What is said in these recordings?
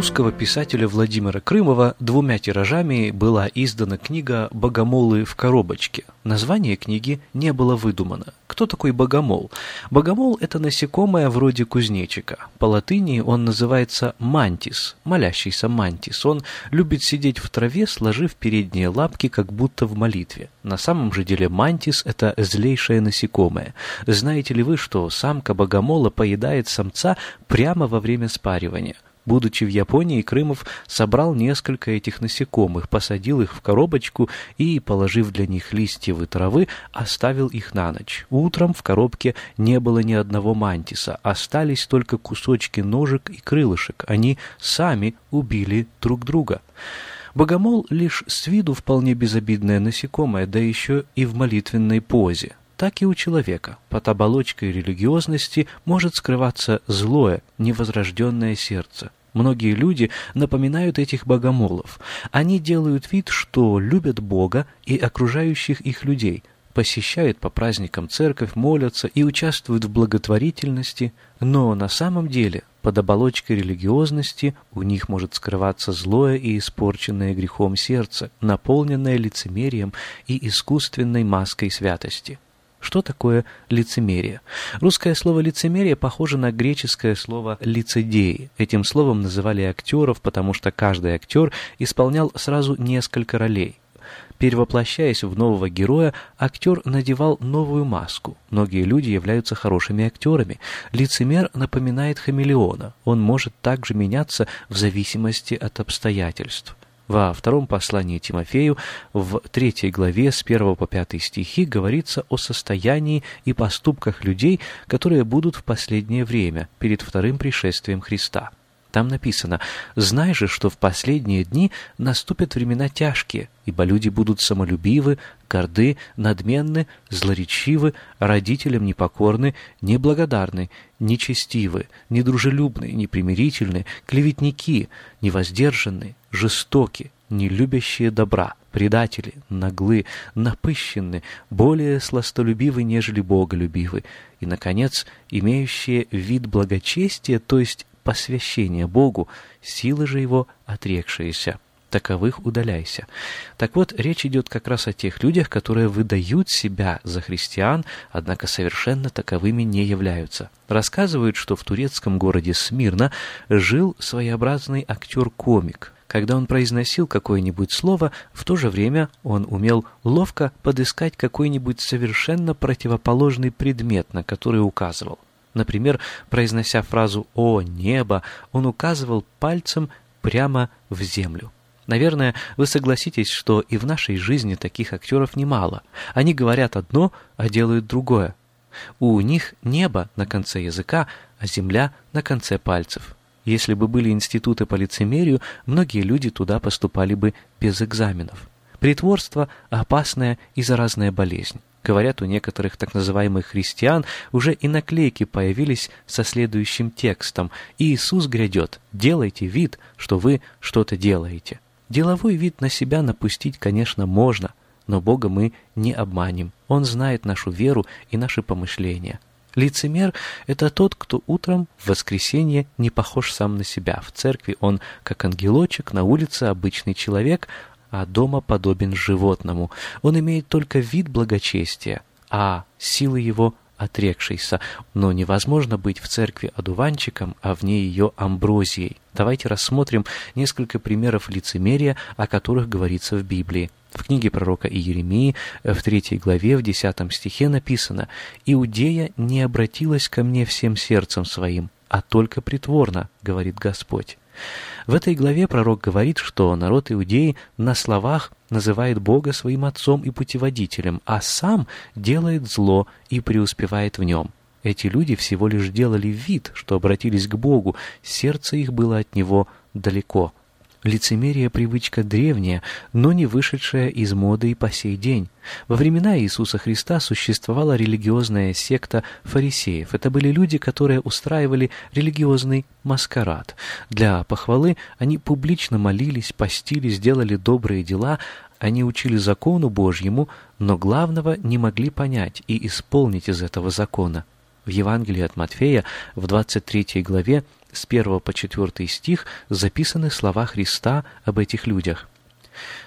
Русского писателя Владимира Крымова двумя тиражами была издана книга «Богомолы в коробочке». Название книги не было выдумано. Кто такой богомол? Богомол – это насекомое вроде кузнечика. По латыни он называется мантис, молящийся мантис. Он любит сидеть в траве, сложив передние лапки, как будто в молитве. На самом же деле мантис – это злейшее насекомое. Знаете ли вы, что самка богомола поедает самца прямо во время спаривания – Будучи в Японии, Крымов собрал несколько этих насекомых, посадил их в коробочку и, положив для них листья и травы, оставил их на ночь. Утром в коробке не было ни одного мантиса, остались только кусочки ножек и крылышек. Они сами убили друг друга. Богомол лишь с виду вполне безобидное насекомое, да еще и в молитвенной позе так и у человека под оболочкой религиозности может скрываться злое, невозрожденное сердце. Многие люди напоминают этих богомолов. Они делают вид, что любят Бога и окружающих их людей, посещают по праздникам церковь, молятся и участвуют в благотворительности, но на самом деле под оболочкой религиозности у них может скрываться злое и испорченное грехом сердце, наполненное лицемерием и искусственной маской святости. Что такое лицемерие? Русское слово «лицемерие» похоже на греческое слово «лицедеи». Этим словом называли актеров, потому что каждый актер исполнял сразу несколько ролей. Перевоплощаясь в нового героя, актер надевал новую маску. Многие люди являются хорошими актерами. Лицемер напоминает хамелеона. Он может также меняться в зависимости от обстоятельств. Во втором послании Тимофею, в третьей главе с 1 по 5 стихи, говорится о состоянии и поступках людей, которые будут в последнее время, перед вторым пришествием Христа. Там написано «Знай же, что в последние дни наступят времена тяжкие, ибо люди будут самолюбивы, горды, надменны, злоречивы, родителям непокорны, неблагодарны, нечестивы, недружелюбны, непримирительны, клеветники, невоздержанны, жестоки, не любящие добра, предатели, наглы, напыщенны, более сластолюбивы, нежели боголюбивы, и, наконец, имеющие вид благочестия, то есть посвящение Богу, силы же его отрекшиеся. Таковых удаляйся. Так вот, речь идет как раз о тех людях, которые выдают себя за христиан, однако совершенно таковыми не являются. Рассказывают, что в турецком городе Смирна жил своеобразный актер-комик. Когда он произносил какое-нибудь слово, в то же время он умел ловко подыскать какой-нибудь совершенно противоположный предмет, на который указывал. Например, произнося фразу «О, небо», он указывал пальцем прямо в землю. Наверное, вы согласитесь, что и в нашей жизни таких актеров немало. Они говорят одно, а делают другое. У них небо на конце языка, а земля на конце пальцев. Если бы были институты по лицемерию, многие люди туда поступали бы без экзаменов. Притворство – опасная и заразная болезнь. Говорят, у некоторых так называемых христиан уже и наклейки появились со следующим текстом «Иисус грядет, делайте вид, что вы что-то делаете». Деловой вид на себя напустить, конечно, можно, но Бога мы не обманем. Он знает нашу веру и наши помышления. Лицемер – это тот, кто утром в воскресенье не похож сам на себя. В церкви он как ангелочек, на улице обычный человек, а дома подобен животному. Он имеет только вид благочестия, а силы его отрекшийся, но невозможно быть в церкви одуванчиком, а вне ее амброзией. Давайте рассмотрим несколько примеров лицемерия, о которых говорится в Библии. В книге пророка Иеремии в третьей главе в десятом стихе написано «Иудея не обратилась ко мне всем сердцем своим, а только притворно, говорит Господь». В этой главе пророк говорит, что народ Иудеи на словах называет Бога своим отцом и путеводителем, а сам делает зло и преуспевает в нем. Эти люди всего лишь делали вид, что обратились к Богу, сердце их было от Него далеко. Лицемерие – привычка древняя, но не вышедшая из моды и по сей день. Во времена Иисуса Христа существовала религиозная секта фарисеев. Это были люди, которые устраивали религиозный маскарад. Для похвалы они публично молились, постились, делали добрые дела, они учили закону Божьему, но главного не могли понять и исполнить из этого закона. В Евангелии от Матфея в 23 главе с 1 по 4 стих записаны слова Христа об этих людях.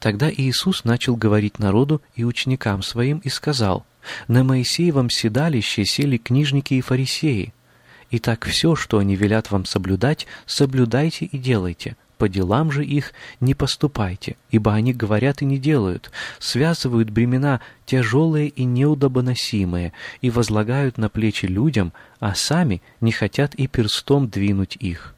Тогда Иисус начал говорить народу и ученикам своим и сказал, «На Моисеевом седалище сели книжники и фарисеи. Итак, все, что они велят вам соблюдать, соблюдайте и делайте, по делам же их не поступайте, ибо они говорят и не делают, связывают бремена тяжелые и неудобоносимые и возлагают на плечи людям, а сами не хотят и перстом двинуть их.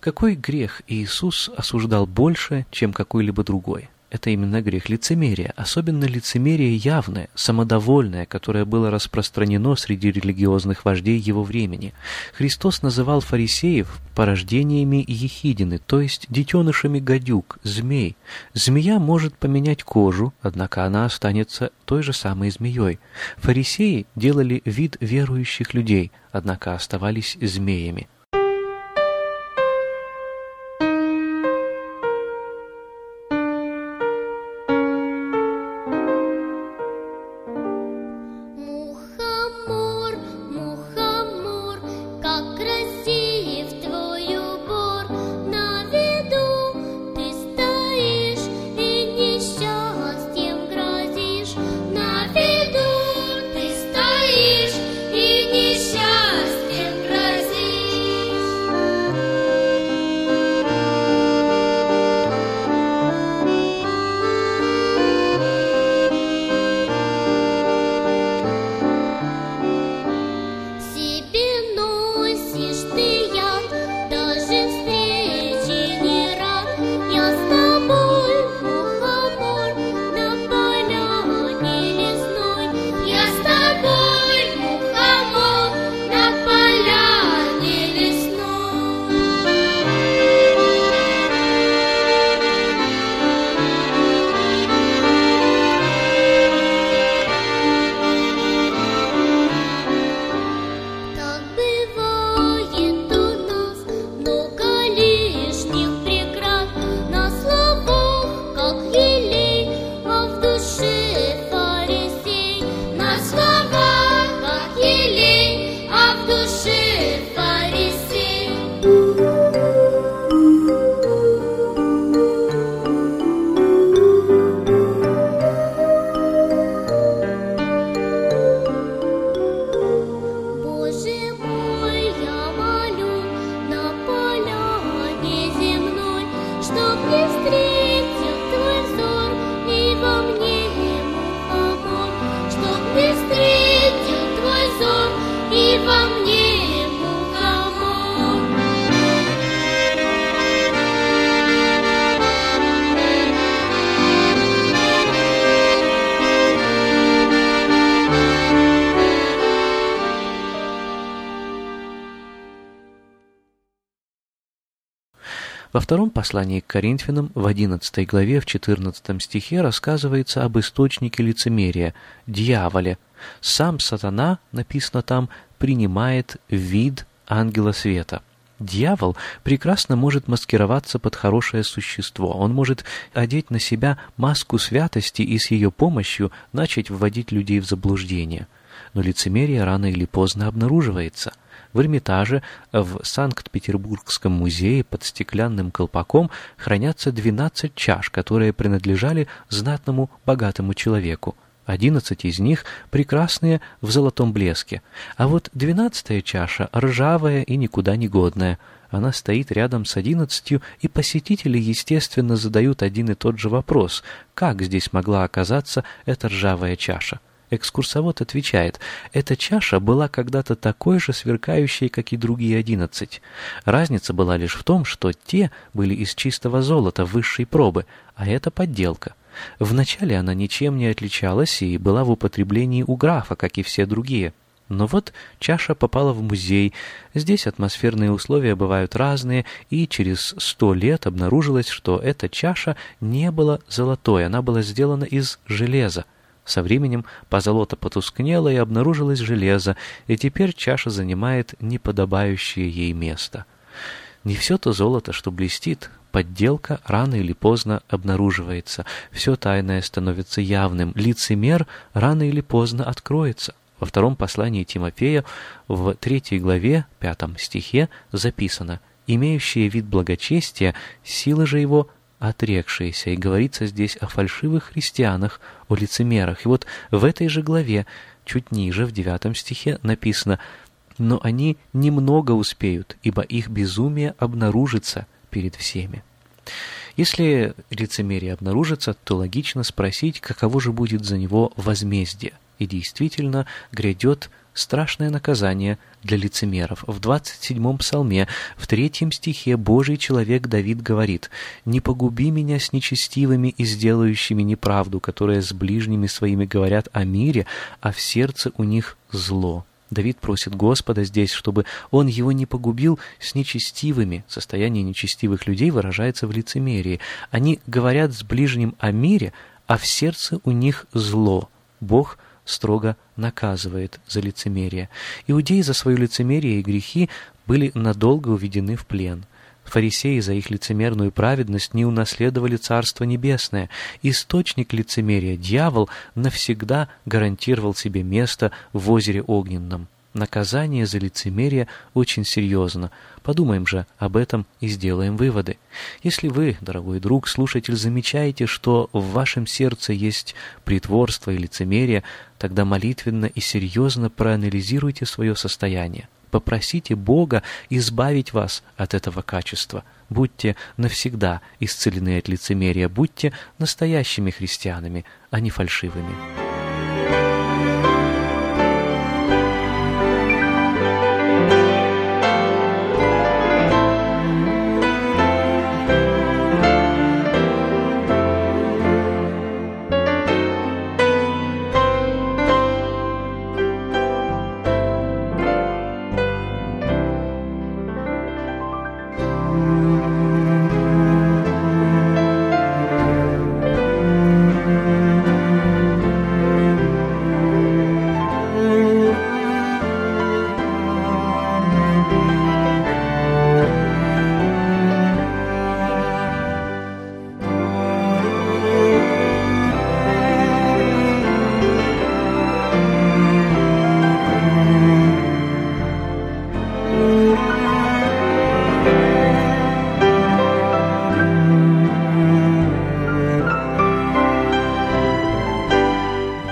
Какой грех Иисус осуждал больше, чем какой-либо другой? Это именно грех лицемерия, особенно лицемерие явное, самодовольное, которое было распространено среди религиозных вождей его времени. Христос называл фарисеев порождениями ехидины, то есть детенышами гадюк, змей. Змея может поменять кожу, однако она останется той же самой змеей. Фарисеи делали вид верующих людей, однако оставались змеями. Во втором послании к Коринфянам в 11 главе в 14 стихе рассказывается об источнике лицемерия – дьяволе. Сам сатана, написано там, принимает вид ангела света. Дьявол прекрасно может маскироваться под хорошее существо. Он может одеть на себя маску святости и с ее помощью начать вводить людей в заблуждение – но лицемерие рано или поздно обнаруживается. В Эрмитаже в Санкт-Петербургском музее под стеклянным колпаком хранятся 12 чаш, которые принадлежали знатному богатому человеку. Одиннадцать из них прекрасные в золотом блеске, а вот двенадцатая чаша ржавая и никуда не годная. Она стоит рядом с одиннадцатью, и посетители, естественно, задают один и тот же вопрос, как здесь могла оказаться эта ржавая чаша. Экскурсовод отвечает, эта чаша была когда-то такой же сверкающей, как и другие одиннадцать. Разница была лишь в том, что те были из чистого золота высшей пробы, а это подделка. Вначале она ничем не отличалась и была в употреблении у графа, как и все другие. Но вот чаша попала в музей. Здесь атмосферные условия бывают разные, и через сто лет обнаружилось, что эта чаша не была золотой, она была сделана из железа. Со временем позолота потускнела и обнаружилось железо, и теперь чаша занимает неподобающее ей место. Не все то золото, что блестит, подделка рано или поздно обнаруживается, все тайное становится явным, лицемер рано или поздно откроется. Во втором послании Тимофея в третьей главе, пятом стихе записано «Имеющие вид благочестия, сила же его отрекшиеся». И говорится здесь о фальшивых христианах, о лицемерах. И вот в этой же главе, чуть ниже, в девятом стихе, написано «Но они немного успеют, ибо их безумие обнаружится перед всеми». Если лицемерие обнаружится, то логично спросить, каково же будет за него возмездие. И действительно грядет страшное наказание для лицемеров. В 27-м псалме, в третьем стихе Божий человек Давид говорит «Не погуби меня с нечестивыми и сделающими неправду, которые с ближними своими говорят о мире, а в сердце у них зло». Давид просит Господа здесь, чтобы он его не погубил с нечестивыми. Состояние нечестивых людей выражается в лицемерии. Они говорят с ближним о мире, а в сердце у них зло. Бог – строго наказывает за лицемерие. Иудеи за свое лицемерие и грехи были надолго уведены в плен. Фарисеи за их лицемерную праведность не унаследовали Царство Небесное. Источник лицемерия, дьявол, навсегда гарантировал себе место в озере Огненном. Наказание за лицемерие очень серьезно. Подумаем же об этом и сделаем выводы. Если вы, дорогой друг, слушатель, замечаете, что в вашем сердце есть притворство и лицемерие, тогда молитвенно и серьезно проанализируйте свое состояние. Попросите Бога избавить вас от этого качества. Будьте навсегда исцелены от лицемерия, будьте настоящими христианами, а не фальшивыми.